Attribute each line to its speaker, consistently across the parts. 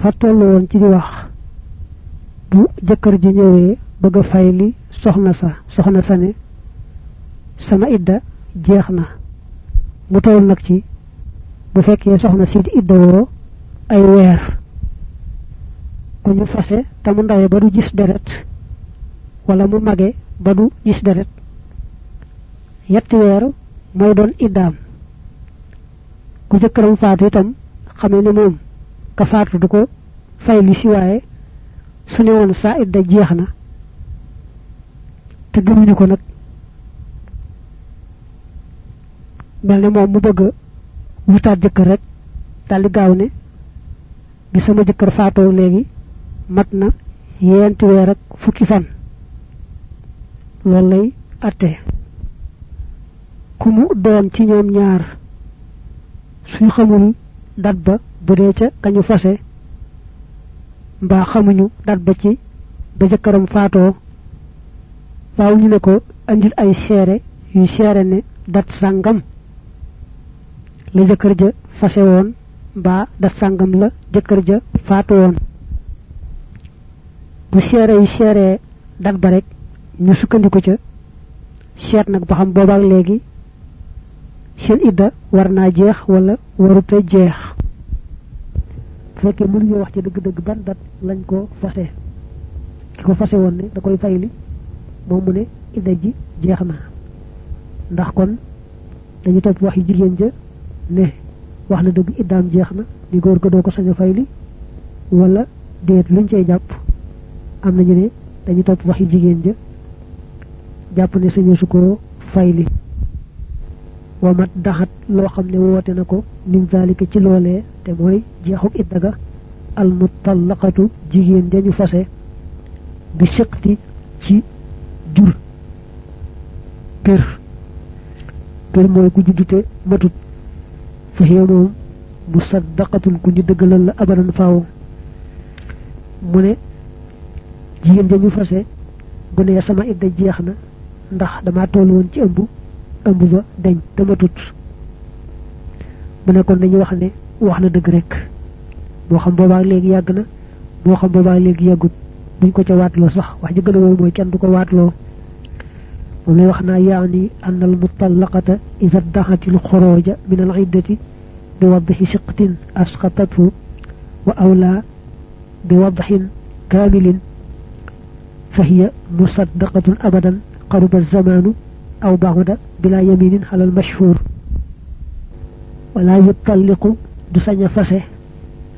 Speaker 1: dafa tollu woon ci di wax bu jëkkër ji ñëwee bëgg a fay li soxna sa soxna sa ne sama idda jeex na. Mu toll nag ci bu fekkee soxna si di idda woo ay weer ku ñu fase te mu ba du gis deret wala mu mage ba du gis deret. Yetti weer mooy doon iddaam. Ku jëkkëram faatu itam xamee ne moom ka faatu du ko fay li si waaye su ne woon saa idda jeex na te gëmuñu ko nag. mel ne moom mu bëgg wutaat jëkkër rek daldi gaaw ne bi sama jëkkër faatoo léegi mat na yenti weer ak fukki fan. loolu lay atte. ku mu doon ci ñoom ñaar xamul dat ba bu dee ca kañu fase mbaa xamuñu dat ba ci ba jëkkëram faatoo faaw ñu ne ko andil ay yu seere ne dat sàngam la jëkkër ja fase woon mbaa dat sàngam la jëkkër ja faatu woon. Bu seere yu seere dat ba rek ñu sukkandiku ca seet nag ba xam boobaak léegi seen idda war naa jeex wala warute jeex fekkee mënuñu wax ci dëgg-dëgg ban dat lañ ko fase. Ki ko fase woon ne da koy fayli moom mu ne idda ji jeex na. Ndax kon dañu topp wax yi jigéen ja ne wax na dëgg iddaam jeex na di góor ko doo ko sañ a fayli wala déet luñ cay jàpp. Am nañu ne dañu topp wax yi jigéen ja jàpp ne sañu su ko fayli wa mat daxat loo xam ne woote na ko min zalika ci loolee te mooy jeexuk idda ga al mutallaqatu jigéen dañu fase bi siqti ci jur per per mooy ku juddute matut fa hiya moom musaddaqatun ku ñu dëggalal la abadan faaw mu ne jigéen dañu fase bu ne sama idda jeex na ndax dama toll woon ci ëmb ëmb ba dañ te matut mu ne kon dañuy wax ne wax na dëgg rek moo xam boobaa léegi yàgg na moo xam boobaa léegi yàggut duñ ko ca waatloo sax wax ji gën a wóor mooy kenn du ko waatloo moom lay wax naa yaani an al mutallaqata ida daxati l xorooja min al iddati bi waddaxi siqtin asqatathu wa awla bi waddaxin kaamilin fa hiya musaddaqatun abadan qaruba alzamanu mashhur wala yutalliqu du sañ a fase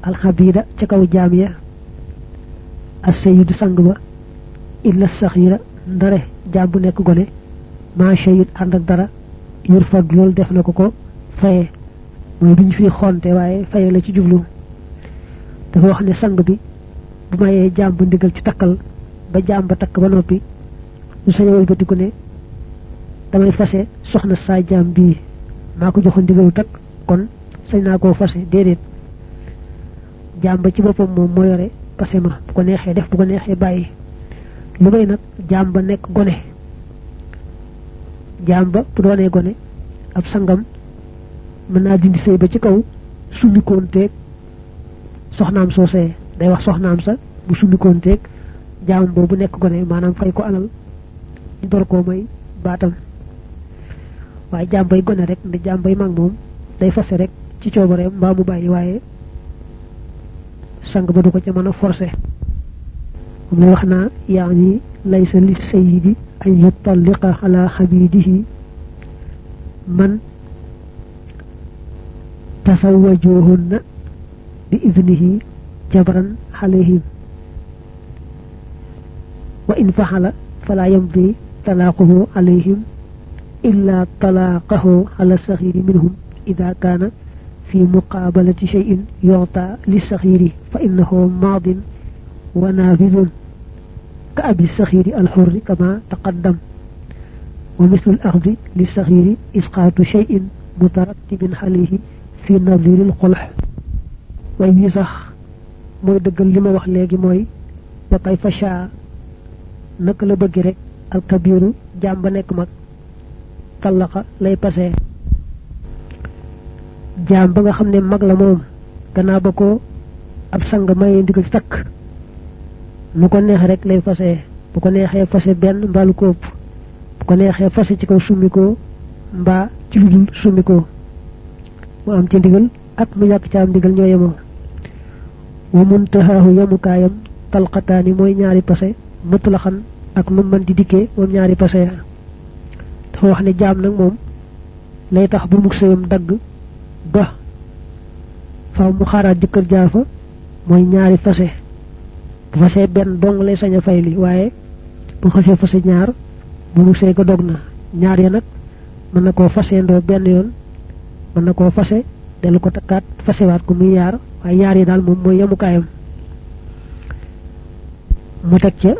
Speaker 1: alxabida ca kaw jaam ya assayidu sang ba illa saxira ndare jaam bu nekk gone maa shayit ak dara yur loolu def na ko faye mooy duñ fi xonte waaye faye la ci jublu dafa wax ne sang bi bu mayee jaam bu ndigal ci takkal ba damay fase soxna saa jaam bii maa ko joxoon ndigalu takk kon sañ naa koo fase déedéet. Jaam ba ci boppam moom moo yore fase ma bu ko neexee def bu ko neexee bàyyi. Lu may nag jaam ba nekk gone. Jaam ba bu doonee gone ab sangam mën naa dindi sëy ba ci kaw summikoonteeg soxnaam soosee. Day wax soxnaam sa bu summikoonteeg jaam boobu nekk gone maanaam fay ko alal ñu door koo may baatam waaye jaam bay gone rek nda jaam bay mag moom day fase rek ci coobareem mbaa mu bàyyi waaye sang ba du ko ca mën a forcé lay wax naa yaani laysa li sayidi an yutalliqa ala xabidihi man tasawajuhunna bi idnihi jabran alayhim wa in faxala fala yamdi talaaquhu alayhim إلا طلاقه على الصغير منهم. إذا كان في مقابلة شيء يعطى للصغير فإنه ماض ونافذ كأبي الصغير الحر كما تقدم. ومثل الأخذ للصغير إسقاط شيء مترتب عليه في نظير القلح. وإن صح؟ mooy dëggal li ma wax léegi mooy ba kay fa shaa naka la bëgg rek alkabiru talaqa lay passé. Jaam ba nga xam mag la moom gannaaw ba ko ab sang maye ndigal tak nu ko neex rek lay fase bu ko neexee fase benn mbaalu ko bu ko neexee fase ci kaw summikoo mbaa ci lu dul mu am ci ndigal ak mu ñàkk ci am ndigal ñoo yemoo. Wa muntahaahu yamukaayam talqataani mooy ñaari pase mutlaxan ak nu mën di dikkee ñaari pase ya dafa wax ne jaam nag moom lay tax bu mu sëyam dagg ba faaw mu xaaraat jëkkër jaafa mooy ñaari fase. bu fasee benn dong lay sañ a fay li waaye bu xasee fase ñaar bu mu sëy ko dog na. ñaar ya nag mën na koo faseendoo benn yoon mën na koo fase dellu ko takkaat fasewaat ko muy yaar waaye yaar yi daal moom mooy mu teg ca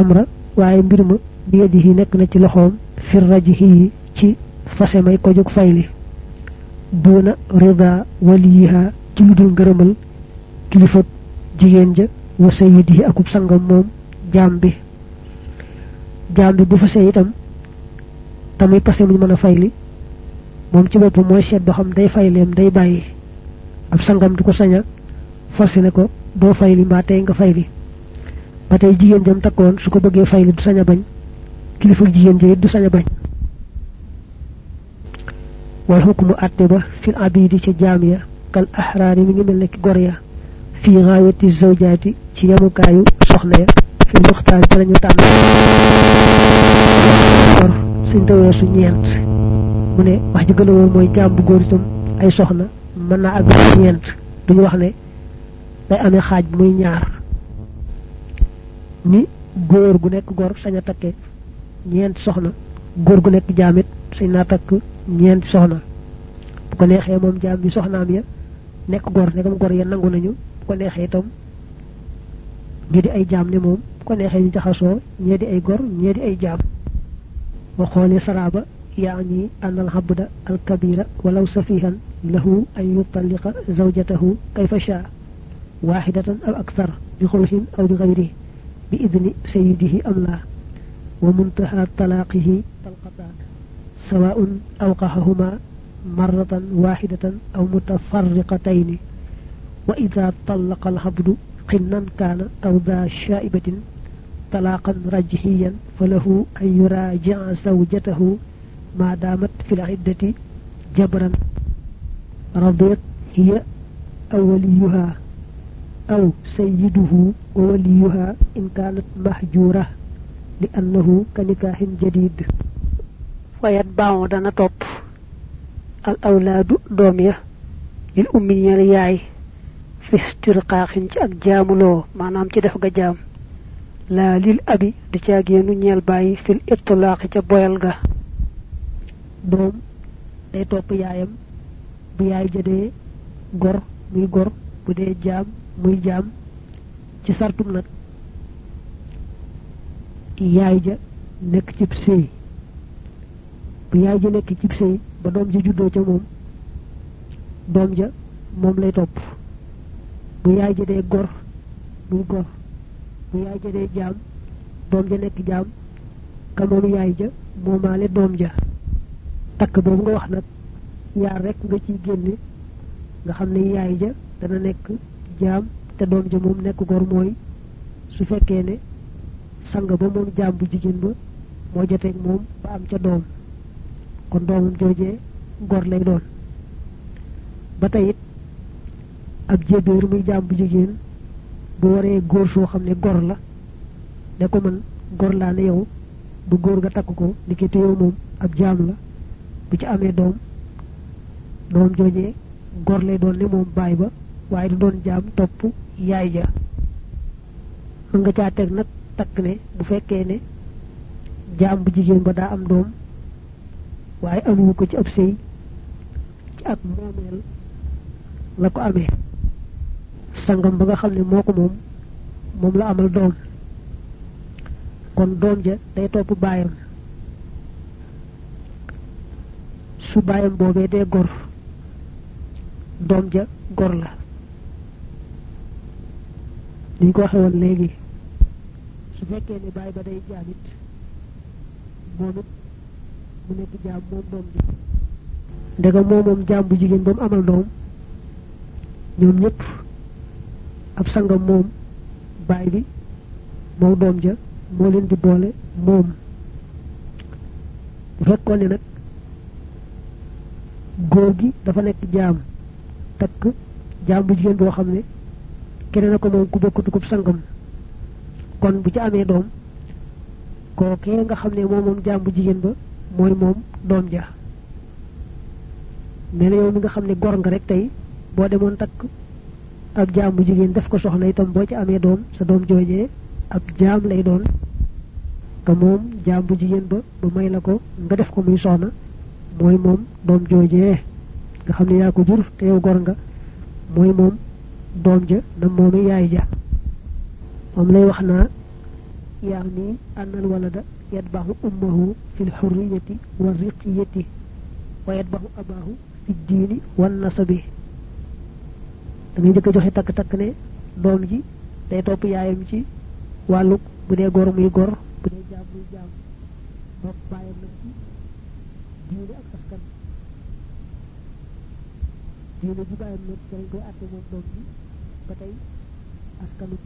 Speaker 1: amra waaye mbir ma bi yadihi nekk na ci loxoom fir rajihi ci fase may ko jóg fayli duna rida waliyiha ci lu dul ngërëmal kilifa jigéen ja wa sayyidihi akub sangam moom jaam bi. Jaam bi bu fase itam tamuy passé muñ mën a fayli moom ci boppam mooy seet ba xam day fayleem day bàyyi. Ab sangam du ko saña forcé ne ko doo fayli mbaa tey nga fayli ba tey jigéen jam takkoon su ko fayli du sañ a bañ kilifa jigéen ja du sañ a bañ. Wal hukmu atte ba fil abidi ci jaam ya kal ahraari mi ngi mel ne gor ya. Fii gaayati zawjaati ci yamukaayu soxna ya. Fi muxtaar ci lañu tànn. Gor suñ su ñeent. Mu ne wax ji gën a wóor mooy jaam bu góor itam ay soxna mën naa àgg ci ñeent. Duñu wax ne day amee xaaj muy ñaar. Ni góor gu nekk gor sañ a takke ñeent soxna góor gu nekk jaamit sañ naa takk ñeent soxna bu ko neexee moom jaam bi soxnaam ya nekk gor nekkam gor ya nangu nañu bu ko neexee itam ñu di ay jaam ne moom bu ko neexee ñu jaxasoo ñee di ay gor ñee di ay jaam wa xoolee saraaba يعني أن العبد الكبير ولو سفيها له أن يطلق زوجته كيف شاء واحدة أو أكثر بخلف أو بغيره بإذن سيده أم لا ومنتهى طلاقه طلقتان سواء أوقعهما مرة واحدة أو متفرقتين. وإذا طلق العبد قنا كان أو ذا شائبة طلاقا رجحيا فله أن يراجع زوجته ما دامت في العدة جبرا. رضيت هي أو وليها أو سيده ووليها إن كانت محجورة. li annahu ka jadid. Wayat baaw dana top al awladu dom ya lil ummi ya ñal yaay. Fi istirqaqin ci ak jaamulo manam ci def ga la lil abi du ci ak yenu fil itlaq ca boyal ga. Dom day top yaayam bu yaay jëdé gor muy gor bu dé jam muy jaam. Ci sartum nak yaay ja nekk cib sëy bu yaay ja nekk cib sëy ba doom ja juddoo ca moom doom ja moom lay topp. Bu yaay ja dee gor muy gor. Bu yaay ja dee jaam doom ja nekk jaam ka moom yaay ja moomaale doom ja. Takk boobu nga wax nag yaar rek nga ciy génne. Nga xam ne yaay ja dana nekk jaam te doom ja moom nekk gor mooy su fekkee ne sang ba moom jaam bu jigéen ba moo joteeg moom ba am ca doom kon doomam joojee gor lay doon ba tey it ab jébéer muy jaam bu jigéen bu waree góor soo xam ne gor la ne ko man gor laa ne yow bu góor nga takk ko ki yow moom ab jaam la bu ci amee doom doom joojee gor lay doon ne moom baay ba waaye du doon jaam topp yaay ja nga caa teg nag takk ne bu fekkee ne jaam bu jigéen ba daa am doom waaye amuwu ko ci ab ci ak moomeel la ko amee. Sangam ba nga xam ne moo ko moom moom la amal doom. Kon doom ja day topp baayam. Su baayam boobee dee gor doom ja gor la. Niñ ko waxe woon su fekkee ne baay ba day jaamit moom it mu nekk jaam moom doom ja ndega moom jaam bu jigéen ba amal doom ñoom ñëpp ab sangam moom baay bi moom doom ja moo leen di boole moom. Bu fekkoon ne nag góor gi dafa nekk jaam takk jaam bu jigéen boo xam ne keneen ko moom ku sangam kon bu ci amee doom kookee nga xam ne moom moom bu ba mooy moom doom ja. Nee na yow mi nga xam ne gor nga rek tey boo demoon takk ab jaam bu jigéen def ko soxna itam boo ci amee doom sa doom joojee ab jaam lay doon nga moom jaam bu ba ba may la ko nga def ko muy soxna mooy moom doom joojee nga xam ne yaa ko jur te yow gor nga mooy moom doom ja na moomi yaay ja moom lay wax ànnal walada yatbaxu ummahu fi lxurriyati wa riqiyati wa abaahu fi diini wan nasabi da ngay njëkk a joxe takk-takk ne doom ji day topp yaayam ci wàllu bu dee gor muy gor bu dee jaam muy jaam topp baayam nag ci diine ak askan diine ji baayam nag dañ koy àtte moom doom ji ba tey askanu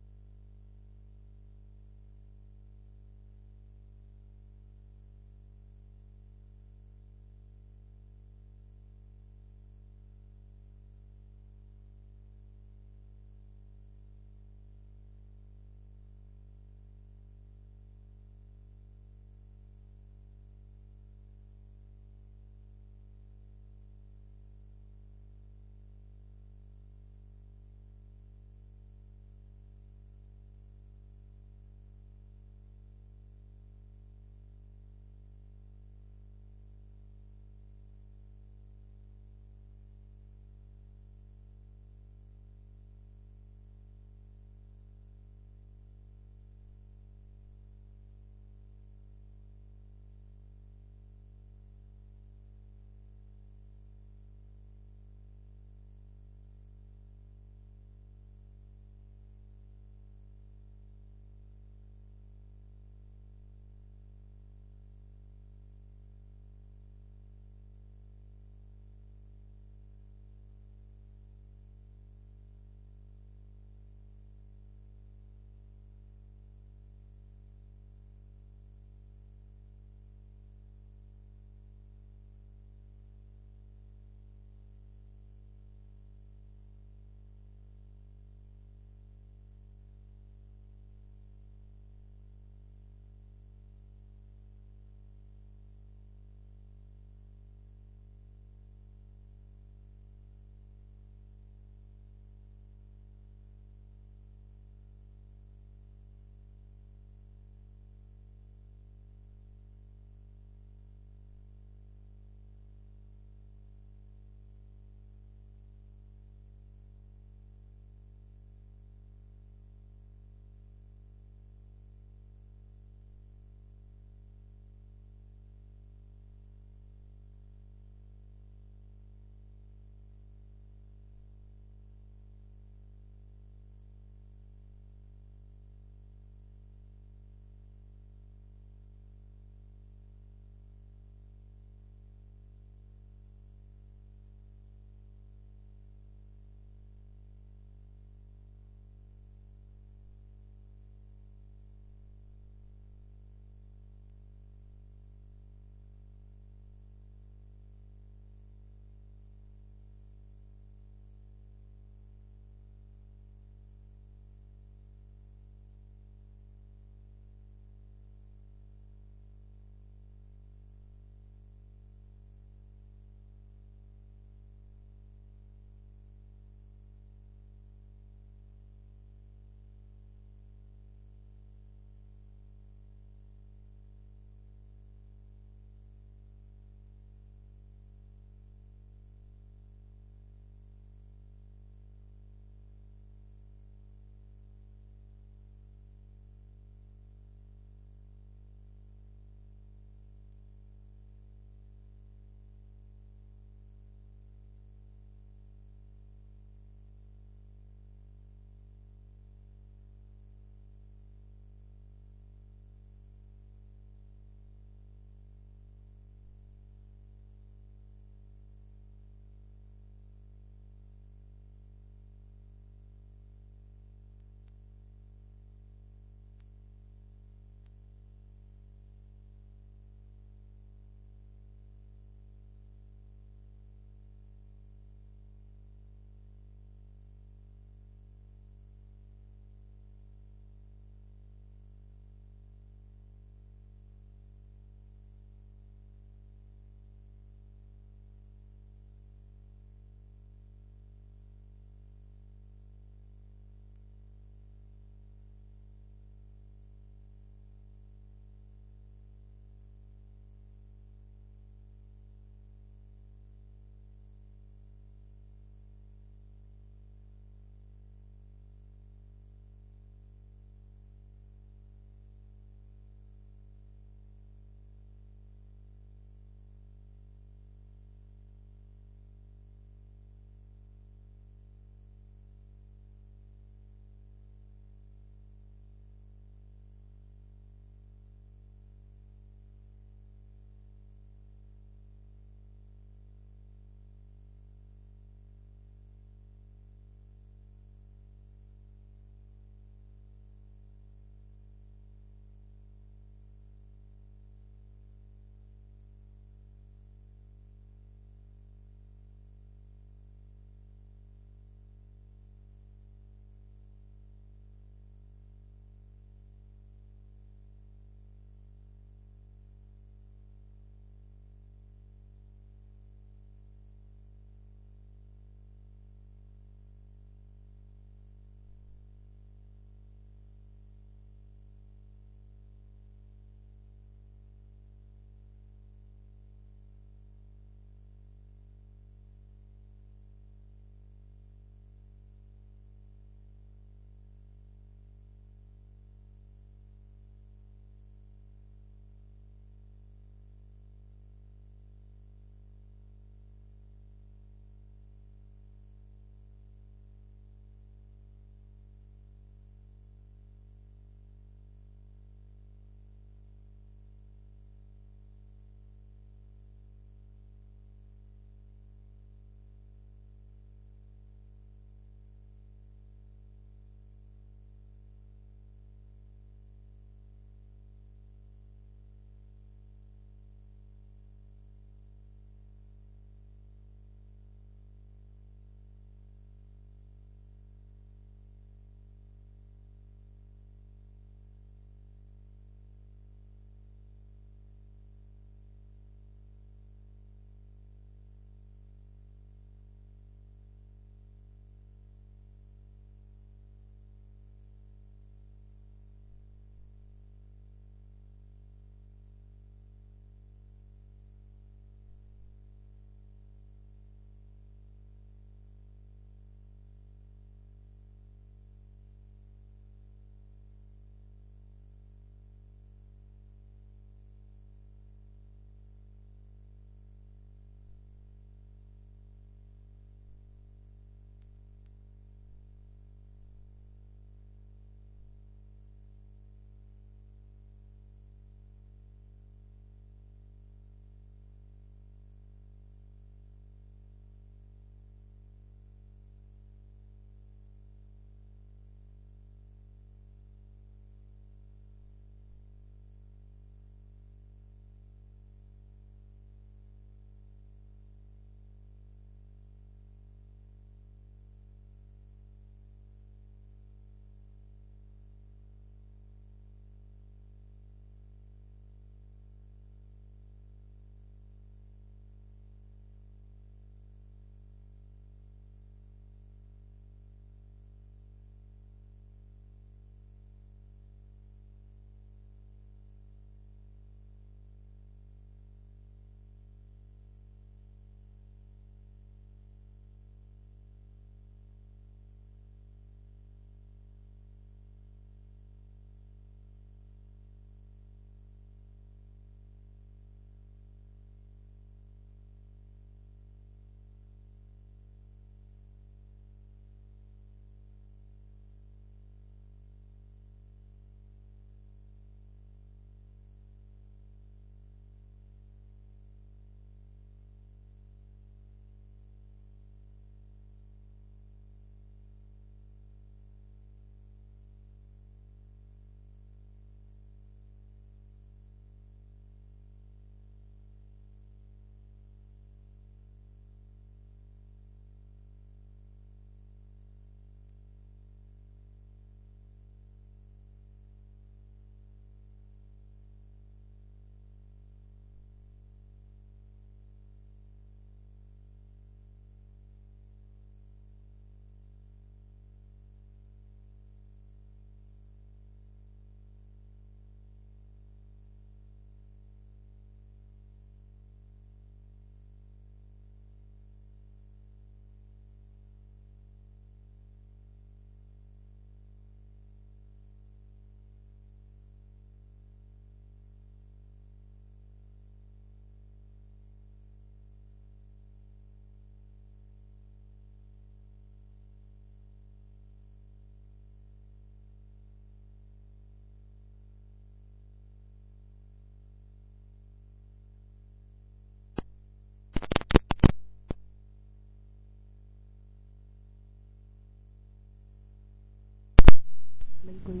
Speaker 1: baayam koy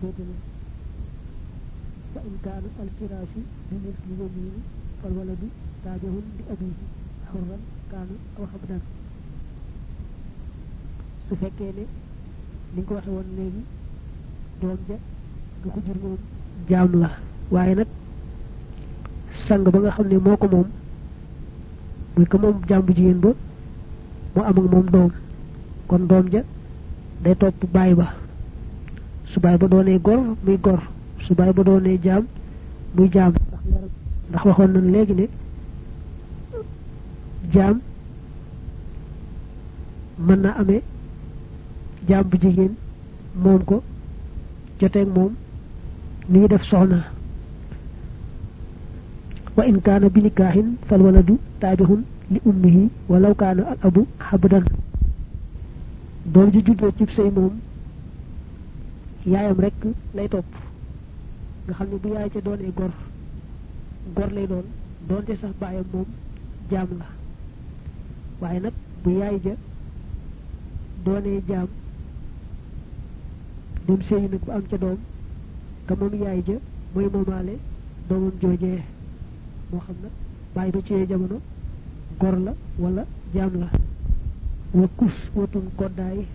Speaker 1: féetale fa in kaana alfiraasu bi misli yamini fal waladu taabihun li abihi xurran kaana aw xabdan su fekkee ne ni ko waxe woon léegi doom ja nga ko jur moom jaam la. Waaye nag sang ba nga xam ne moo muy ko moom jaam bu jigéen ba am ak moom doom. Kon doom ja day topp baay ba su baay ba doonee gor muy gor. Su baay ba doonee jaam muy jaam ndax waxoon nañ léegi ne jaam mën na amee jaam bu jigéen moom ko joteeg moom ni def soxna. Wa in kaana bi nikaahin fal waladu taabihun li ummihi walaw kaana al abu xabdan doom ji juddoo cib sëy moom yaayam rek lay topp. Nga xam ne bu yaay ca doonee gor gor lay doon doonte sax baayam moom jaam la. Waaye nag bu yaay ja doonee jaam dem sëy nag bu am ca doom ka moom yaay ja mooy moomaale doomam joojee moo xam ba ci jamono gor la wala jaam la. Wa kus watun koddaay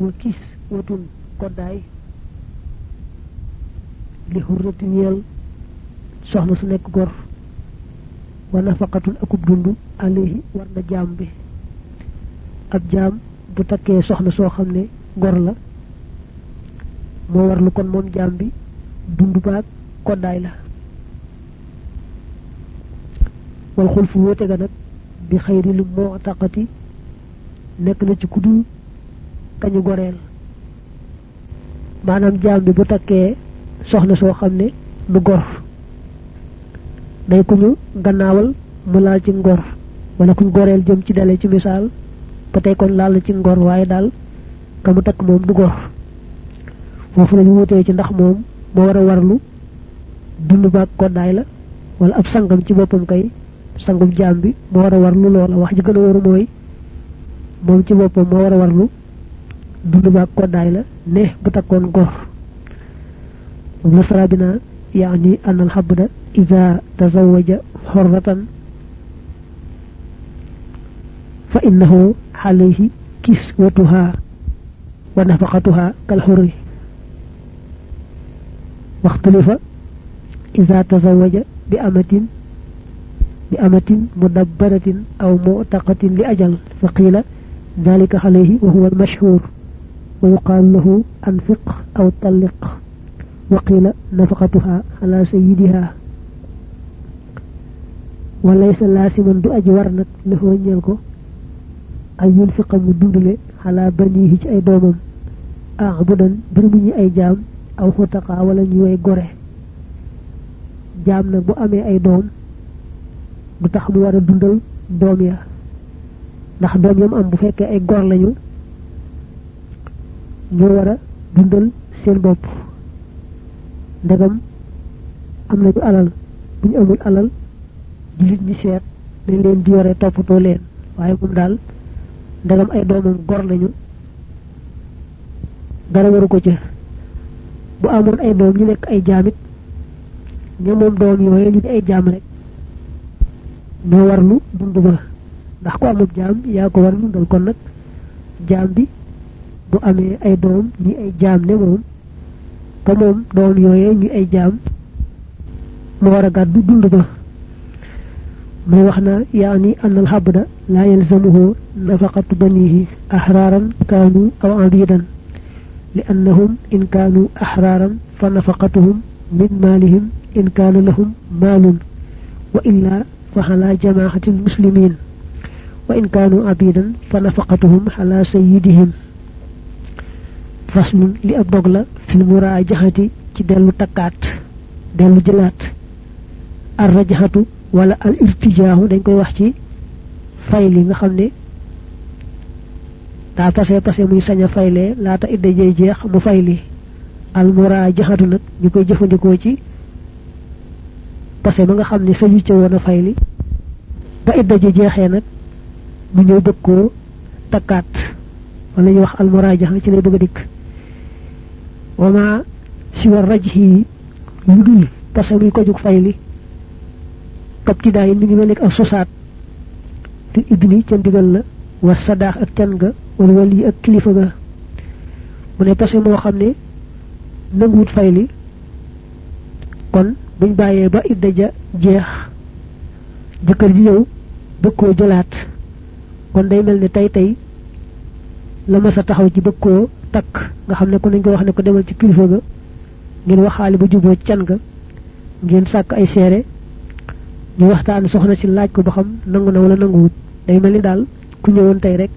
Speaker 1: wa kis watun koddaay li xurrati ñeel soxna su nekk gor wa nafaqatun akub dund alayhi war na jaam bi ab jaam bu takkee soxna soo xam ne gor la. Moo war lu kon moom jaam bi dund baag koddaay la. Wal xulfu wóote ga nag bi xayri lu moo na ci kudul kañu goreel maanaam jaam bi bu takkee soxna soo xam ne du gor. Day ku ñu gannaawal mu laal ci ngor wala kuñ goreel jëm ci dale ci misaal ba tey kon laal ci ngor waaye daal ka mu takk moom du gor. Foofu lañu wutee ci ndax moom moo war a warlu dund baag koddaay la wala ab sangam ci boppam kay sangum jaam bi moo warlu loola. Wax ji gën a waru mooy ci boppam moo war a warlu dund baag koddaay la ne bu takkoon gor moom la sara bina yaani an al habda ida tazawaja xorratan fa innahu alayhi kiswatuha wa nafaqatuha kal xurri واختلف إذا تزوج بأمة بأمة مدبرة أو مؤتقة لأجل فقيل ذلك عليه وهو المشهور ويقال له أنفق أو طلق وقيل نفقتها على سيدها. وليس لازما دو أجورنك له نيلكو أن ينفق مدندل على بنيه أي دومم أعبدا برمني أي جام aw xutaqa wala ñu way gore jaam nag bu amee ay doom du tax mu war a dundal doom ya ndax doom ñoo war a dundal seen bopp. Ndegam am nañu alal. Bu ñu amul alal julit ñi seet dañ leen di yore toppatoo leen. Waaye moom daal ndegam ay doomam gor lañu. Dara waru ko ca. Bu amoon ay doom ñu nekk ay jaamit ña moom doom yooyu ñu di ay jaam rek ñoo warlu dund ba. Ndax ko amul jaam yaa ko war dundal. Kon nag jaam bi bu amee ay doom ñi ay jaam ne moom ka moom doom yooyee ñu ay jaam mu war a gàddu dund ba muy wax na yaani an al habda la yalzamuhu nafaqatu banihi ahraran kanu aw abidan لأنهم إن كانوا أحرارا فنفقتهم من مالهم إن كان لهم مال وإلا فعلى جماعة المسلمين وإن كانوا عبيدا فنفقتهم على سيدهم faslun li ab dog la fil muraajaxati ci dellu takkaat delu jilat ar rajaxatu wala al irtijaahu dañ koy wax ci fay li nga xam ne daa pase pase muy sañ a fayle laata idde jey jeex mu fay li al muraajaxatu nag ñu koy ci pase ba nga xam ne sañu ca fay li ba idda ji jeexee nag mu ñëw bëgg koo wala ñu wax al muraajaxa ci lay bëgg wama siwa rajhi lu dul muy ko juk fayli kap ci daay mi ngi mel ak sosaat te ibni ca ndigal la wa sadaax ak can ga wala wali ak kilifa ga mu ne pase moo xam ne nanguwut fayli kon buñ bàyyee ba idda ja jeex jëkkër ji ñëw bëgg koo jëlaat kon day mel ne tey tey la ma sa ci takk nga xam ne ko nañ ko wax ne ko demal ci kilifa ga ngeen waxaale ba juboo can ga ngeen sàkk ay seere ñu waxtaan soxna si laaj ko ba xam nangu na wala nanguwut. Day mel ni daal ku ñëwoon tey rek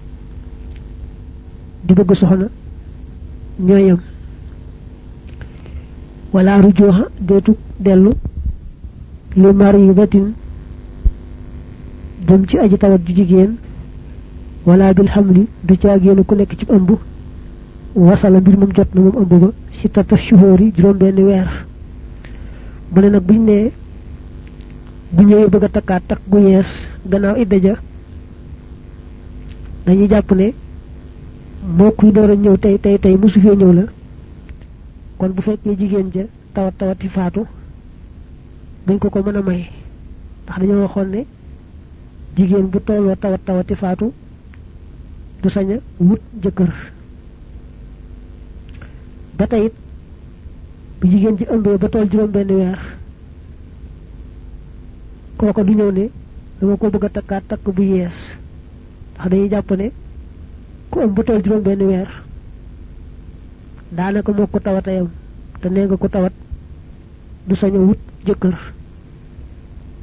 Speaker 1: di bëgg soxna ñooyam. Wala rujuha ci aji tawat ju jigéen. Wala bil hamli du caagéen ku nekk ci ëmb wasala mbir moom jot na moom ëmb ba tata shuhuri juróom benn weer. mu ne nag buñ ne bu ñëwee bëgg a takkaat takk gu yees gannaaw idda ja dañuy jàpp ne moo kuy door a ñëw tey tey tey mosu fee ñëw la. kon bu fekkee jigéen ja tawat tawati faatu dañ ko ko mën a may ndax dañoo waxoon ne jigéen bu tolloo tawat tawati faatu du sañ wut jëkkër ba tey bu jigéen ji ëmbee ba toll juróom benn weer kooko du ñëw ne dama ko bëgg a takkaat takk bu yees. Ndax dañuy jàpp ne ku ëmb ba toll juróom benn weer daanaka moo ko tawat ayam te nee nga ko tawat du sañ a wut jëkkër.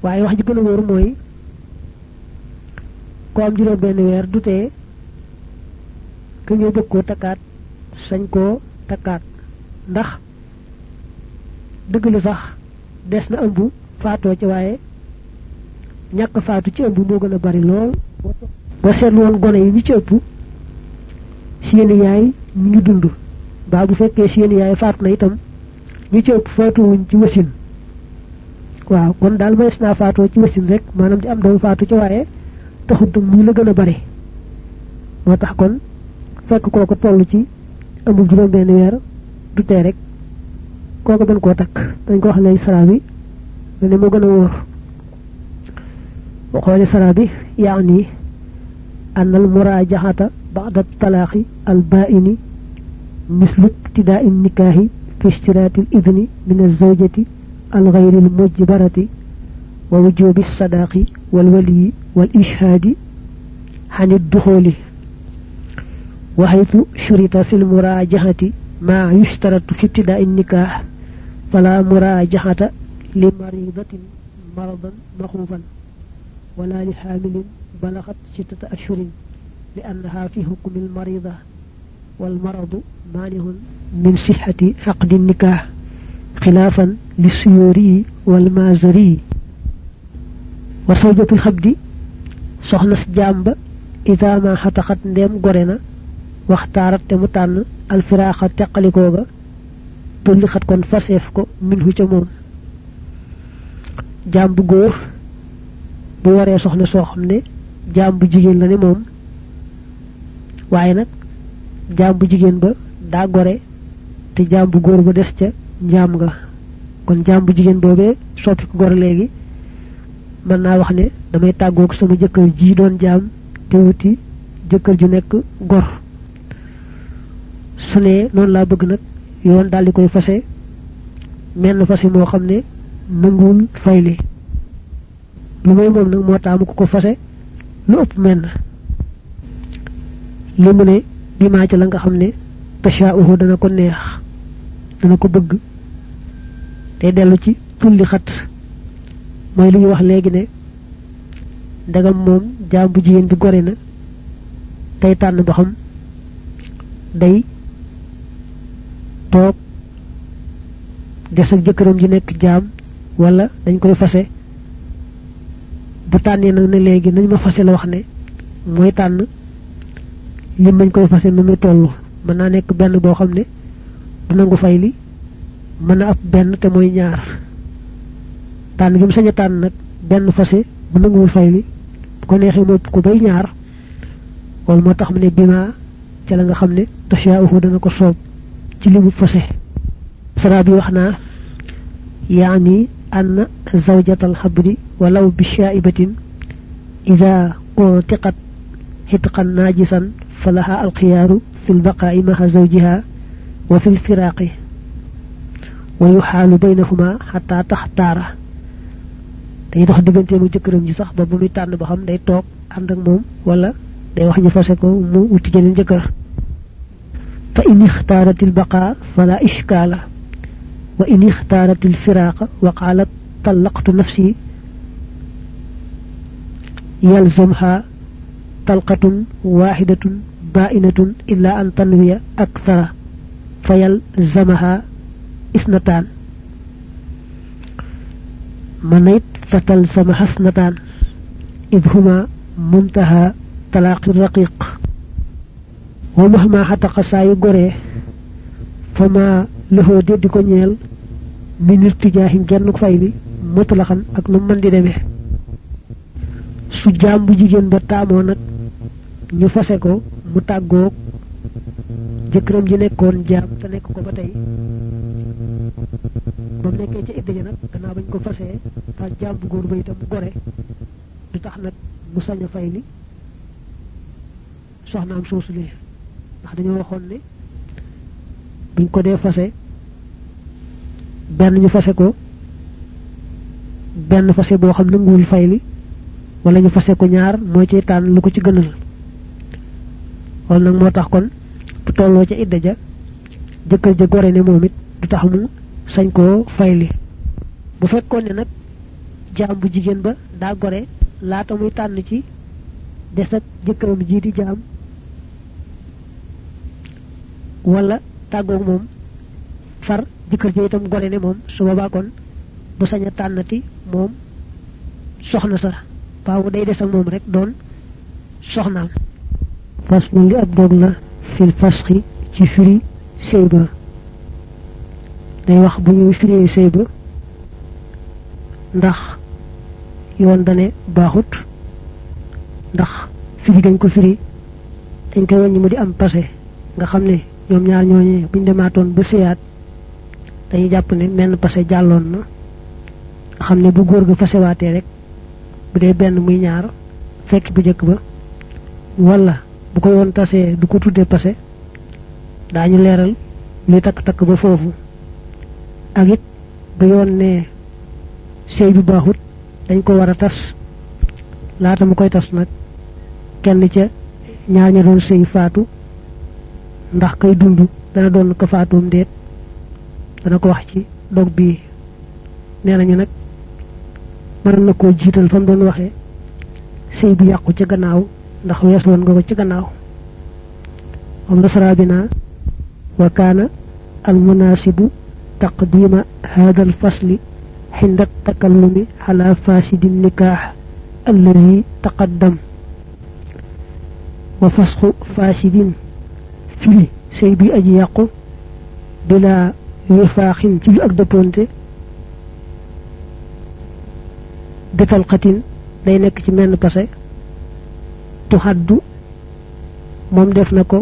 Speaker 1: Waaye wax ji gën a wóor mooy ko am juróom benn weer du tee ka ñëw bëgg koo takkaat sañ koo takkaat ndax dëgg la sax des na ëmb faatoo ci waaye ñàkk faatu ci ëmb moo gën a bari lool. Boo seetlu woon gone yi ñi ci ëpp seeni yaay ñi ngi dund. Baa bu fekkee seeni yaay faatu na itam ñi ci ëpp faatuwuñ ci wasin. Waaw kon daal mënees naa faatoo ci wasin rek maanaam di am doom faatu ci waaye taxut muy la gën a bari. Moo tax kon fekk kooko toll ci ëmb juróom benn weer du tee rek. Kooko mën koo takk. Dañ ko wax lay sara bi ne moo gën a wóor. وقال سرابي يعني أن المراجعة بعد الطلاق البائن مثل ابتداء النكاح في اشتراط الإذن من الزوجة الغير المجبرة ووجوب الصداق والولي والإشهاد عن الدخول وحيث شرط في المراجعة ما يشترط في ابتداء النكاح فلا مراجعة لمريضة مرضا مخوفا ولا لحامل بلغت ستة أشهر لأنها في حكم المريضة والمرض مانع من صحة عقد النكاح خلافا للسيوري والمازري. وزوجة الحبد سخنس جامب إذا waxtaarat te mu tànn alfiraaxa teqalikoo ga tulli xat kon faseef ko min hu ca moom jaam bu góor bu waree soxna soo xam ne jaam bu jigéen la ne moom waaye nag jaam bu jigéen ba daa gore te jaam bu góor ba des ca njaam nga kon jaam bu jigéen boobee soppi ko gore léegi mën naa wax ne damay tàggoog sama jëkkër ji doon jaam te wuti jëkkër ju nekk gor su ne noonu laa bëgg nag yoon daal di koy fase. Menn fase moo xam ne nanguwul fayli lu may moom nag moo ko ko fase lu ëpp menn. Li mu ne bi maa ci la nga xam ne tashaahu dana ko neex dana ko bëgg day dellu ci tulli xat. Mooy li ñu wax léegi ne ndagam moom jaam bu bi gore na tey tànn ba xam day toog des ak jëkkëram ji nekk jaam wala dañ koy fase. Bu tànnee nag ne léegi nañ ma fase la wax ne mooy tànn lim nañ koy fase nu muy toll. Mën naa nekk benn boo xam ne du nangu fay li mën na ab benn te mooy ñaar. Tànn gi mu sañ a tànn nag benn fase bu nanguwul fay li bu ko neexee mopp ko bay ñaar. Loolu moo tax mu ne bima ca la nga xam ne dana ko soob ci limu fase sara bi wax naa yaani ann zawjata alxabdi walaw bi shaibatin ida utiqat xitqan naajisan falaha alxiyaaru fi lbaqaa'i maha zawjiha wa fi lfiraaqi wa yuxaalu baynahuma xataa taxtaara. Day dox digganteemu jëkkëram ji sax ba bu muy tànn ba xam day toog ànd ak moom wala day wax ñu fase ko mu wuti jeneen jëkkër ilbaqaa fala ishkaala wa in ixtaarat ilfiraaqa wa qaalat طلقت نفسي يلزمها طلقة واحدة بائنة إلا أن تنوي أكثر فيلزمها اثنتان. منيت فتلزمها اثنتان إذ هما منتهى طلاق الرقيق. wa mahma xataqa gore, foma lehode lëxoo deddi ko ñeel minir tijaahim genn fay bi mutlaxan ak nu man di demee. Su jaam bu jigéen ba taamoo nag ñu fase ko mu tàggoog jëkkëram ji nekkoon jaam te nekk ko ba tey. Bañ ko fasee ta jaam bu góor ba gore du tax nag fay soxnaam soosu ndax dañoo waxoon ne buñ ko dee fase benn ñu fase ko benn fase boo xam nanguwul fay li wala ñu fase ko ñaar mooy ci tànn lu ko ci gënal. Wala nag moo tax kon bu tolloo ca idda ja jëkkër ja gore ne moom it du tax mu sañ koo fay li. Bu fekkoon ne nag jaam bu jigéen ba daa gore laata muy tànn ci des ak jëkkëram jii di jaam wala tàggoog moom far jëkkër ja itam gore ne moom su boobaa kon bu sañ a tànnati moom soxna sa faawu day des ak moom rek doon soxnaam. Fas li ab dog la fil fasxi ci firi sëy ba day wax bu ñuy firee sëy ba ndax yoon dane baaxut ndax firi gañ ko firi dañ wàññi mu di am passé nga ñoom ñaar ñooñee buñ demaatoon ba séyaat dañuy jàpp ne menn passé jàlloon na. Xam ne bu góor ga fasewaatee rek bu dee benn muy ñaar fekk bu jëkk ba wala bu ko yoon tasee du ko tuddee passé daañu leeral luy takk-takk ba foofu. Ak it bu yoon ne sëy bi baaxut dañ ko war a tas. Laata mu koy tas nag kenn ca ñaar ña doon sëy faatu ndax kay dund dana doon ko faatoom déet dana ko wax ci dog bii nee nañu nag mën na koo jiital fa mu doon waxee sëy bi yàqu ca gannaaw ndax wees woon nga ko ci gannaaw moom nasara bi naa wa kaana al munaasibu taqdima hada al fasli حين التكلم على فاسد النكاح الذي تقدم وفسخ فاسد في سيبي أجي يقو بلا وفاق بطلقة nekk ci menn passé tu haddu moom def na ko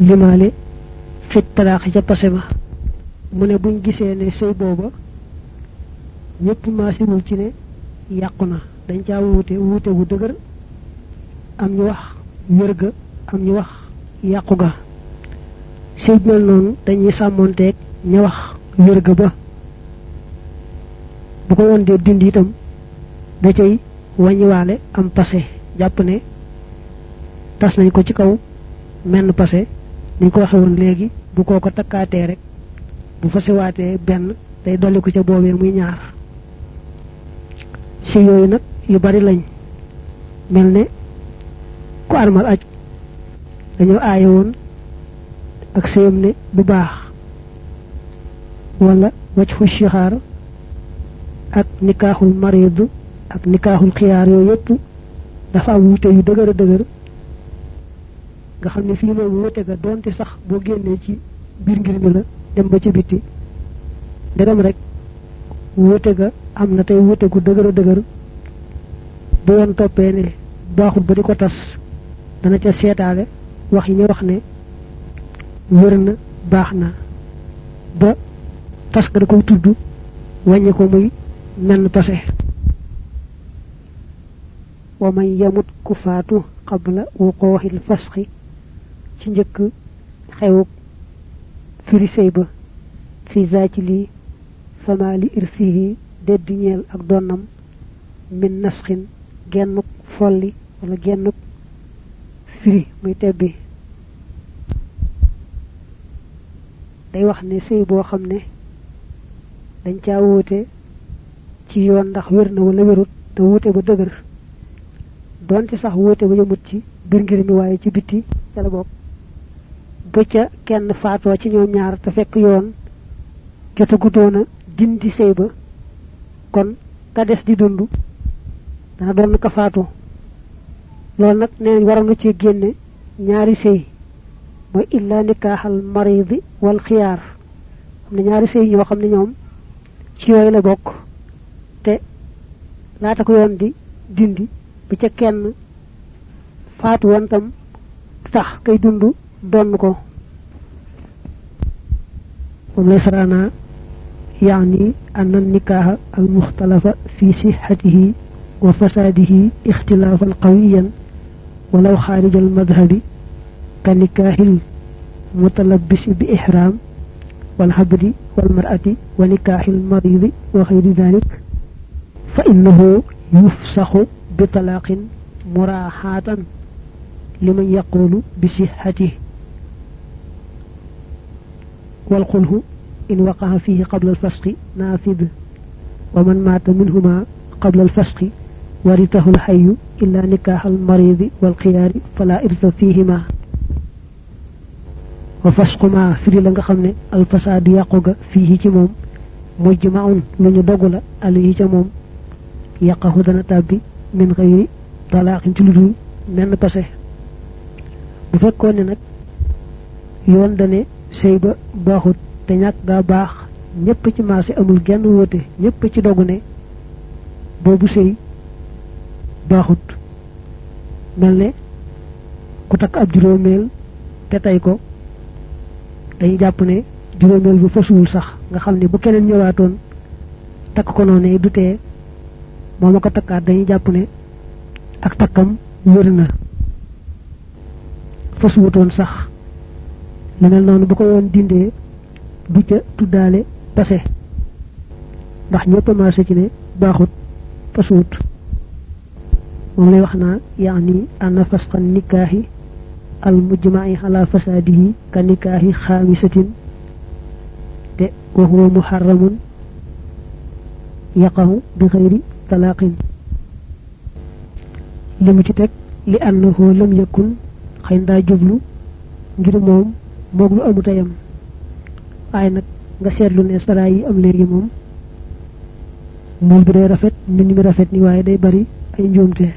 Speaker 1: limaale fit talaaxi ca passé ma mu ne buñ gisee ne sëy booba ñëpp maasiwul ci ne yàqu na dañ caa wuute wuute wu dëgër am ñu wax wér ga am ñu wax yàqu ga sëy mel noonu dañuy sàmmoonteeg ña wax wér ga ba. Bu ko woon dee dindi itam da cay wàññiwaale am passé. Jàpp ne tas nañ ko ci kaw menn passé niñ ko waxe woon léegi bu koo ko takkaatee rek bu fasewaatee benn day dolli ko ca boobee muy ñaar. Si yooyu nag yu bari lañ. Mel ne ku armal aj dañoo aaye woon ak sëyam ne bu baax wala wacc fu shixaar ak nikaaxul marid ak nikaaxul xiyaar yooyu yëpp dafa am wute yu a dëgër. Nga xam ne fii moom wute ga doonte sax boo génnee ci biir ngir mi la dem ba ci bitti rek wute ga am na tey wute gu a dëgër. Bu yoon toppee ne baaxul ba di ko tas dana ca seetaale wax yi ñu wax ne wér na baax na. Ba tas ga da koy tudd wàññi ko muy menn pase wa man yamut ku faatu qabla wuqooxil fasxi ci njëkk xewuk firi sëy ba fi zaaci lii fama li irsihi dedd ñeel ak donnam min nasxin gennuk folli wala gennuk firi muy tebbi day wax ne sëy boo xam ne dañ caa wuute ci yoon ndax wér na wala wérut te wuute ba dëgër. Donte sax wuute ba yëmut ci bir ngir mi waaye ci bitti ca la bokk. Bu ca kenn faatoo ci ñoom ñaar te fekk yoon jotagutoona dindi sëy ba. Kon ka des di dund dana doon ka faatu loolu nag nee nañ waroon na ci génne ñaari sëy mooy illa nikaaxal maridi wal xiyaar am na ñaari sëy ñoo xam ne ñoom ci yooyu la bokk te laata ko yoon di dindi bu ca kenn faatu woon tam tax kay dund donn ko moom lay sarana يعني أن النكاح المختلف في صحته وفساده اختلافا قويا ولو خارج المذهب كنكاح المتلبس بإحرام والحبر والمرأة ونكاح المريض وغير ذلك فإنه يفسخ بطلاق مراحاة لمن يقول بصحته. والقله إن وقع فيه قبل الفسق نافذ ومن مات منهما قبل الفسق ورثه الحي إلا نكاح المريض والخيار فلا إرث فيهما. wa fasqu firi la nga xam ne al fasad yàqu ga fii ci moom mujmaun lu ñu dogu la alayhi ca moom yàqahu dana tàbbi min xëyri talaaxin ci bu yoon dane ba te ci amul genn wote ñépp ci dogu ne boobu sëy baaxut. Mel ku ab te ko dañuy jàpp ne juróomeel bu fasuwul sax nga xam ne bu keneen ñëwaatoon takk ko noonu du tee moom ko takkaat dañuy jàpp ne ak takkam wér na. Fasuwutoon sax lu mel noonu bu ko woon dindee du ca tuddaale pase ndax ñëpp marché ci ne baaxut fasuwut moom lay wax naa المجمع على فساده كنكاه خامسة وهو محرم يقع بغير طلاق لم تتك لأنه لم يكن خيندا جبلو ngir mom moglu amu tayam ay nak nga seetlu ne sara yi am léegi moom mool bi day rafet mbind mi rafet ni waaye day bari ay njuumte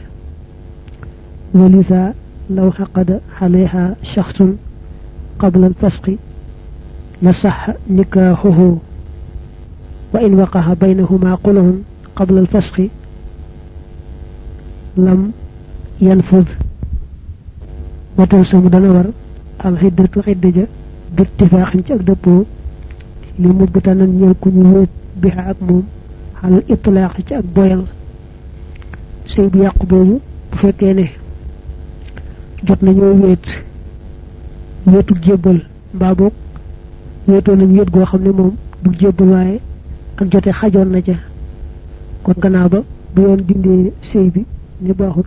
Speaker 1: walisa لو حقد عليها شخص قبل الفسق لصح نكاحه. وإن وقع بينهما قلة قبل الفسق لم ينفذ. وتوسم دنور الحدة عدة باتفاق تأكدبو لمبتنا يكون بها أكموم على الإطلاق تأكبويل سيب يقبو بفكينه. Jot nañoo wéet wéetu jébbal mbaa boog wéetoo nañ wéet goo xam ne moom du jébbal waaye ak jote xajoon na ca. kon gannaaw ba bu yoon dindee sëy bi ni baaxut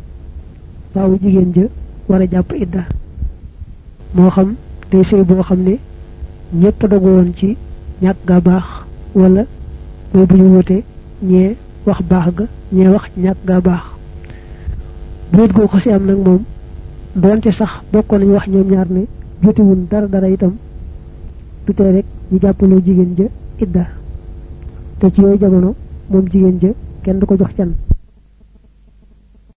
Speaker 1: baawu jigéen ja war a jàpp idda. moo xam day sëy boo xam ne ñépp dogu woon ci ñàkk ga baax wala mooy bu ñu wute ñee wax baax ga ñee wax ñàkk ga baax. bu wéet goo xasi am nag moom donte sax bokko nañ wax ñoom ñaar ne jotewun dara dara itam du tee rek ñu jàppaloo jigéen ja idda te ci yooyu jamono moom jigéen ja kenn du ko jox can